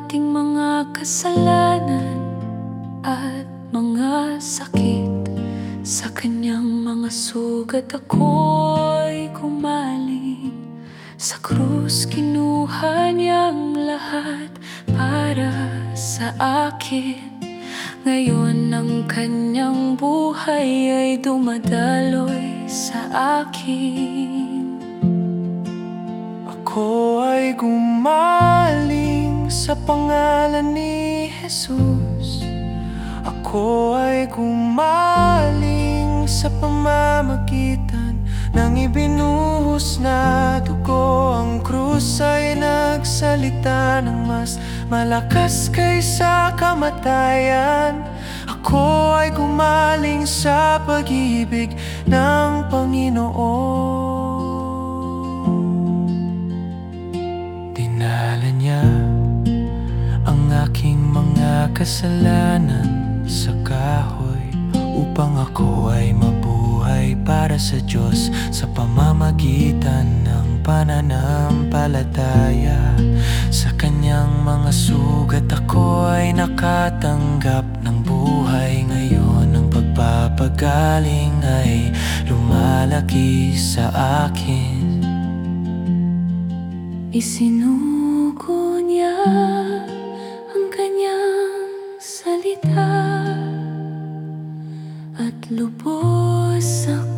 ating mga kasalanan at mga sakit. Sa kanyang mga sugat ako'y gumaling. Sa krus kinuha niyang lahat para sa akin. Ngayon ang kanyang buhay ay dumadaloy sa akin. Ako ay gumaling sa pangalan ni Jesus Ako ay gumaling sa pamamagitan ng ibinuhos na dugo. Ang krus ay nagsalita ng mas malakas kaysa kamatayan. Ako ay gumaling sa pag-ibig ng Panginoon kasalanan sa kahoy Upang ako ay mabuhay para sa Diyos Sa pamamagitan ng pananampalataya. Sa kanyang mga sugat ako ay nakatanggap ng buhay. Ngayon ang pagpapagaling ay lumalaki sa akin. Isinulat Lubos ako